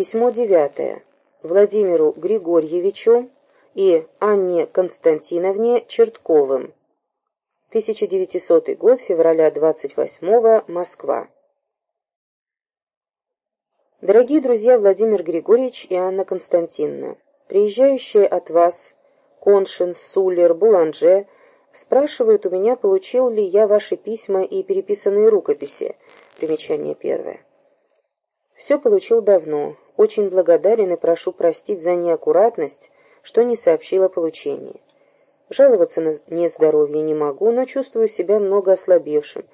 Письмо девятое. Владимиру Григорьевичу и Анне Константиновне Чертковым. 1900 год, февраля 28 Москва. Дорогие друзья Владимир Григорьевич и Анна Константиновна, приезжающие от вас Коншин, Сулер, Буланже спрашивают у меня, получил ли я ваши письма и переписанные рукописи. Примечание первое. Все получил давно. Очень благодарен и прошу простить за неаккуратность, что не сообщил о получении. Жаловаться на нездоровье не могу, но чувствую себя много ослабевшим,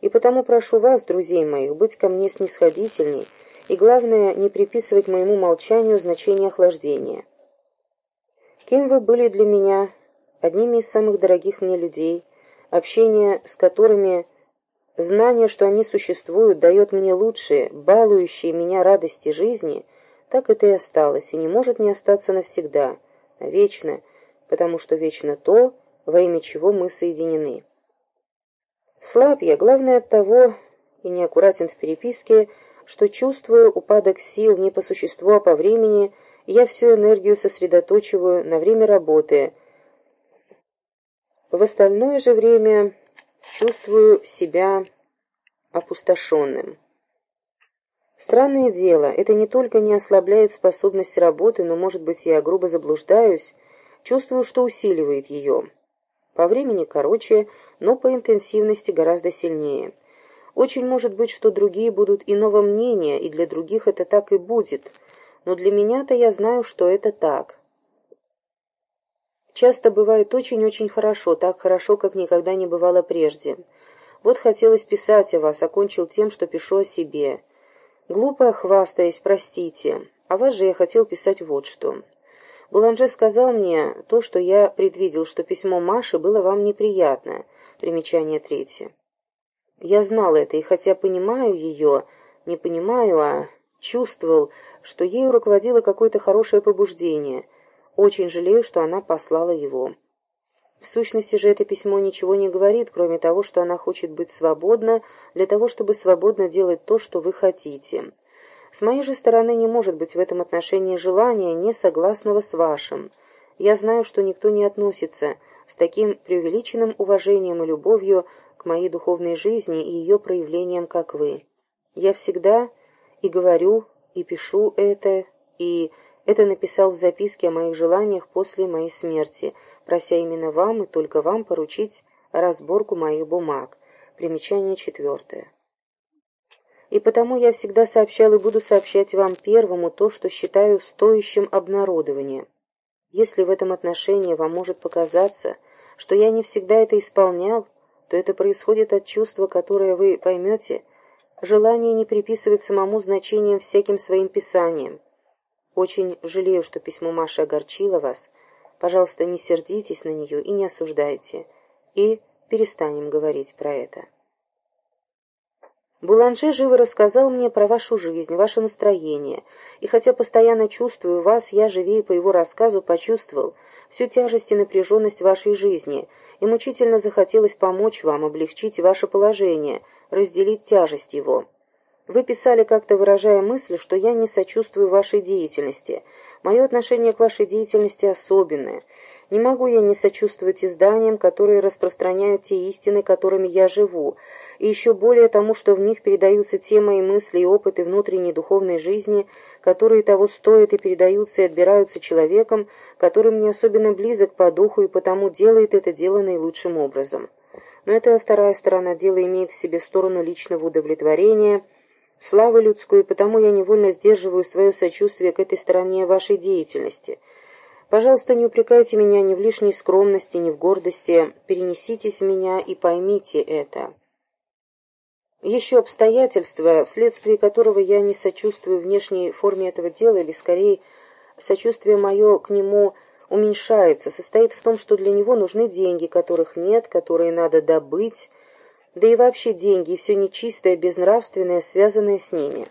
и потому прошу вас, друзей моих, быть ко мне снисходительней, и, главное, не приписывать моему молчанию значение охлаждения. Кем вы были для меня, одними из самых дорогих мне людей, общение с которыми Знание, что они существуют, дает мне лучшие, балующие меня радости жизни, так это и осталось, и не может не остаться навсегда, вечно, потому что вечно то, во имя чего мы соединены. Слаб я, главное от того, и неаккуратен в переписке, что чувствую упадок сил не по существу, а по времени, я всю энергию сосредоточиваю на время работы. В остальное же время чувствую себя опустошенным. Странное дело, это не только не ослабляет способность работы, но, может быть, я грубо заблуждаюсь, чувствую, что усиливает ее. По времени короче, но по интенсивности гораздо сильнее. Очень может быть, что другие будут иного мнения, и для других это так и будет, но для меня-то я знаю, что это так. Часто бывает очень-очень хорошо, так хорошо, как никогда не бывало прежде. Вот хотелось писать о вас, окончил тем, что пишу о себе. Глупо хвастаясь, простите. О вас же я хотел писать вот что. Буланже сказал мне то, что я предвидел, что письмо Маши было вам неприятно. Примечание третье. Я знал это, и хотя понимаю ее, не понимаю, а чувствовал, что ею руководило какое-то хорошее побуждение — очень жалею, что она послала его. В сущности же это письмо ничего не говорит, кроме того, что она хочет быть свободна для того, чтобы свободно делать то, что вы хотите. С моей же стороны не может быть в этом отношении желания, не согласного с вашим. Я знаю, что никто не относится с таким преувеличенным уважением и любовью к моей духовной жизни и ее проявлениям, как вы. Я всегда и говорю, и пишу это, и это написал в записке о моих желаниях после моей смерти, прося именно вам и только вам поручить разборку моих бумаг. Примечание четвертое. И потому я всегда сообщал и буду сообщать вам первому то, что считаю стоящим обнародования. Если в этом отношении вам может показаться, что я не всегда это исполнял, то это происходит от чувства, которое вы поймете, желание не приписывать самому значением всяким своим писаниям, очень жалею, что письмо Маши огорчило вас. Пожалуйста, не сердитесь на нее и не осуждайте. И перестанем говорить про это. Буланже живо рассказал мне про вашу жизнь, ваше настроение, и хотя постоянно чувствую вас, я живее по его рассказу почувствовал всю тяжесть и напряженность вашей жизни, и мучительно захотелось помочь вам, облегчить ваше положение, разделить тяжесть его. Вы писали как-то, выражая мысль, что я не сочувствую вашей деятельности. Мое отношение к вашей деятельности особенное. Не могу я не сочувствовать изданиям, которые распространяют те истины, которыми я живу, и еще более тому, что в них передаются те мои мысли и опыты внутренней духовной жизни, которые того стоят и передаются и отбираются человеком, который мне особенно близок по духу и потому делает это дело наилучшим образом. Но эта вторая сторона дела имеет в себе сторону личного удовлетворения – славы людской, потому я невольно сдерживаю свое сочувствие к этой стороне вашей деятельности. Пожалуйста, не упрекайте меня ни в лишней скромности, ни в гордости, перенеситесь в меня и поймите это. Еще обстоятельство, вследствие которого я не сочувствую внешней форме этого дела, или скорее сочувствие мое к нему уменьшается, состоит в том, что для него нужны деньги, которых нет, которые надо добыть, да и вообще деньги, и все нечистое, безнравственное, связанное с ними.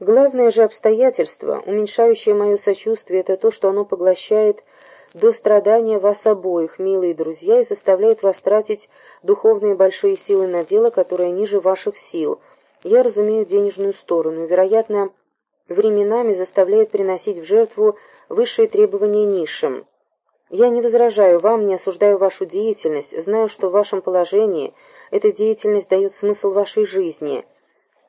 Главное же обстоятельство, уменьшающее мое сочувствие, это то, что оно поглощает до страдания вас обоих, милые друзья, и заставляет вас тратить духовные большие силы на дело, которое ниже ваших сил, я разумею денежную сторону, вероятно, временами заставляет приносить в жертву высшие требования низшим. Я не возражаю вам, не осуждаю вашу деятельность, знаю, что в вашем положении эта деятельность дает смысл вашей жизни.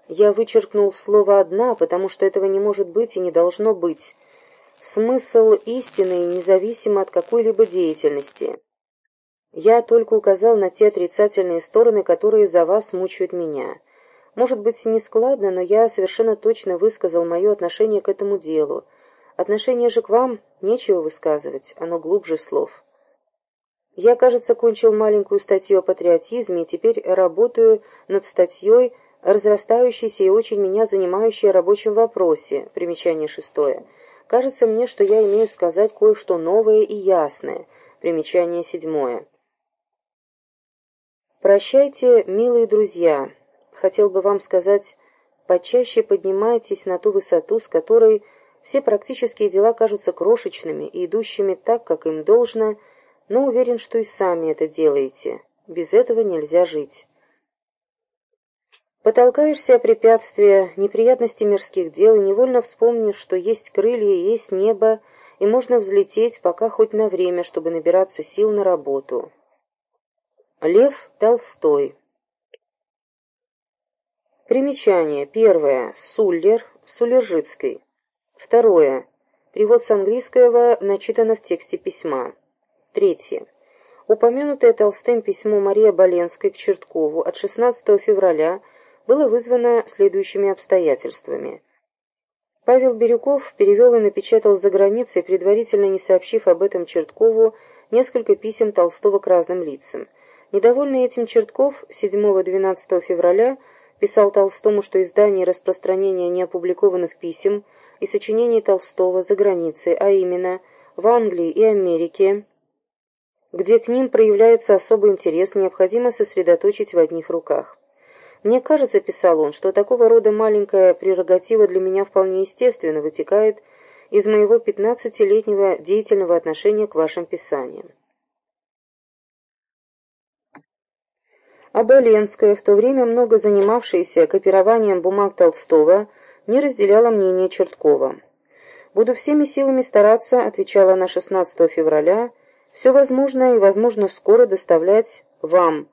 Я вычеркнул слово «одна», потому что этого не может быть и не должно быть. Смысл истины независимо от какой-либо деятельности. Я только указал на те отрицательные стороны, которые за вас мучают меня. Может быть, нескладно, но я совершенно точно высказал мое отношение к этому делу. Отношение же к вам нечего высказывать, оно глубже слов. Я, кажется, кончил маленькую статью о патриотизме и теперь работаю над статьей, разрастающейся и очень меня занимающей рабочем вопросе, примечание шестое. Кажется мне, что я имею сказать кое-что новое и ясное, примечание седьмое. Прощайте, милые друзья. Хотел бы вам сказать, почаще поднимайтесь на ту высоту, с которой все практические дела кажутся крошечными и идущими так, как им должно, но уверен, что и сами это делаете. Без этого нельзя жить. Потолкаешься о препятствия, неприятности мирских дел и невольно вспомнишь, что есть крылья, есть небо, и можно взлететь, пока хоть на время, чтобы набираться сил на работу. Лев Толстой Примечание. Первое. Суллер. Сулержицкий. Второе. Перевод с английского начитано в тексте письма. Третье. Упомянутое Толстым письмо Марии Боленской к Черткову от 16 февраля было вызвано следующими обстоятельствами. Павел Бирюков перевел и напечатал за границей, предварительно не сообщив об этом Черткову, несколько писем Толстого к разным лицам. Недовольный этим Чертков 7-12 февраля писал Толстому, что издание и распространение неопубликованных писем и сочинений Толстого за границей, а именно в Англии и Америке, где к ним проявляется особый интерес, необходимо сосредоточить в одних руках. «Мне кажется, — писал он, — что такого рода маленькая прерогатива для меня вполне естественно вытекает из моего пятнадцатилетнего деятельного отношения к вашим писаниям. А Боленская, в то время много занимавшаяся копированием бумаг Толстого, не разделяла мнение Черткова. «Буду всеми силами стараться», — отвечала она 16 февраля, — «все возможное и, возможно, скоро доставлять вам,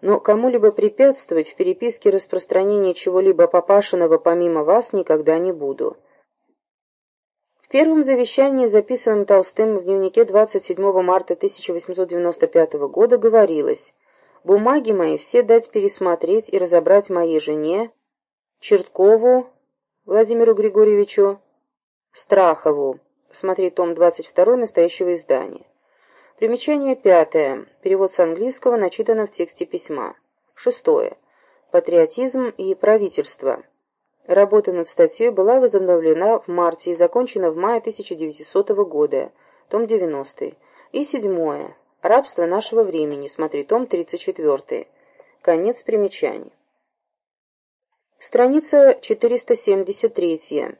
но кому-либо препятствовать в переписке распространения чего-либо попашенного помимо вас никогда не буду». В первом завещании, записанном Толстым в дневнике 27 марта 1895 года, говорилось Бумаги мои все дать пересмотреть и разобрать моей жене, Черткову Владимиру Григорьевичу, Страхову. Смотри том 22 настоящего издания. Примечание пятое. Перевод с английского начитано в тексте письма. Шестое. Патриотизм и правительство. Работа над статьей была возобновлена в марте и закончена в мае 1900 года, том 90. И седьмое. Рабство нашего времени. Смотри том 34. Конец примечаний. Страница 473.